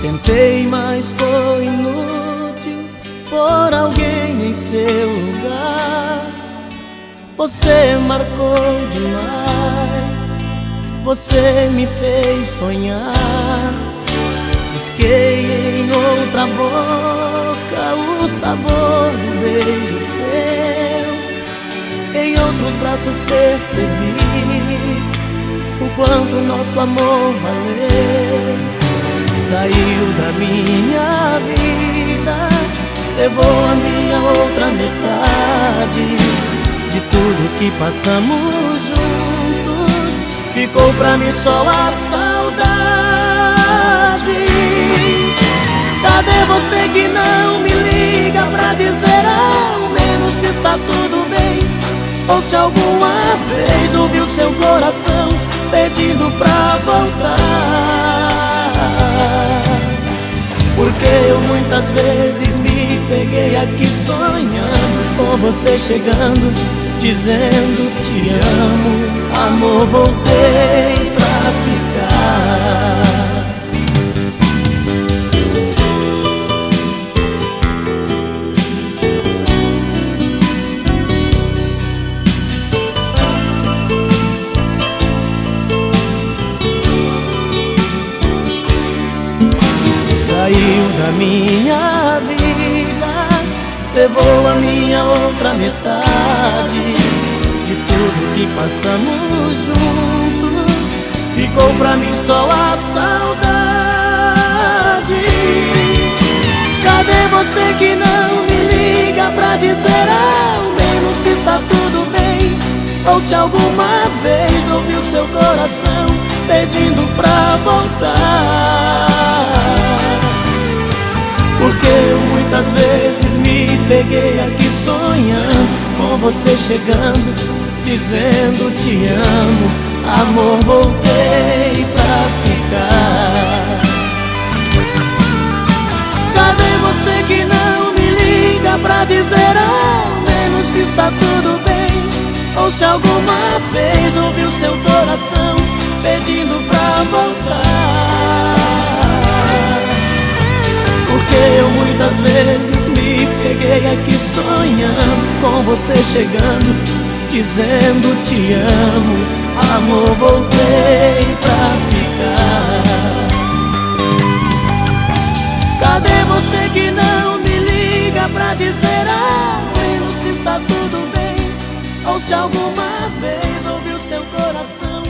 Tentei, mas foi inútil por alguém em seu lugar. Você marcou demais, você me fez sonhar. Busquei em outra boca o sabor do beijo seu. Em outros braços percebi o quanto nosso amor valeu saiu da minha vida, levou a minha outra metade de tudo que passamos juntos. Ficou pra mim só a saudade. Cadê você que não me liga pra dizer ao menos se está tudo bem? Ou se alguma vez ouviu seu coração pedindo pra voltar? Porque eu muitas vezes me peguei aqui sonhando Com você chegando, dizendo te amo Amor, voltei saiu da minha vida, levou a minha outra metade de tudo que passamos juntos. Ficou pra mim só a saudade. Cadê você que não me liga pra dizer ao menos se está tudo bem? Ou se alguma vez ouviu seu coração pedindo pra voltar? Eu muitas vezes me peguei aqui sonhando Com você chegando, dizendo te amo. Amor, voltei pra ficar. Cadê você que não me liga pra dizer ao menos se está tudo bem Ou se alguma vez ouviu seu coração pedindo aqui sonhando Com você chegando, dizendo te amo. Amor, voltei pra ficar. Cadê você que não me liga pra dizer ao menos se está tudo bem? Ou se alguma vez ouviu seu coração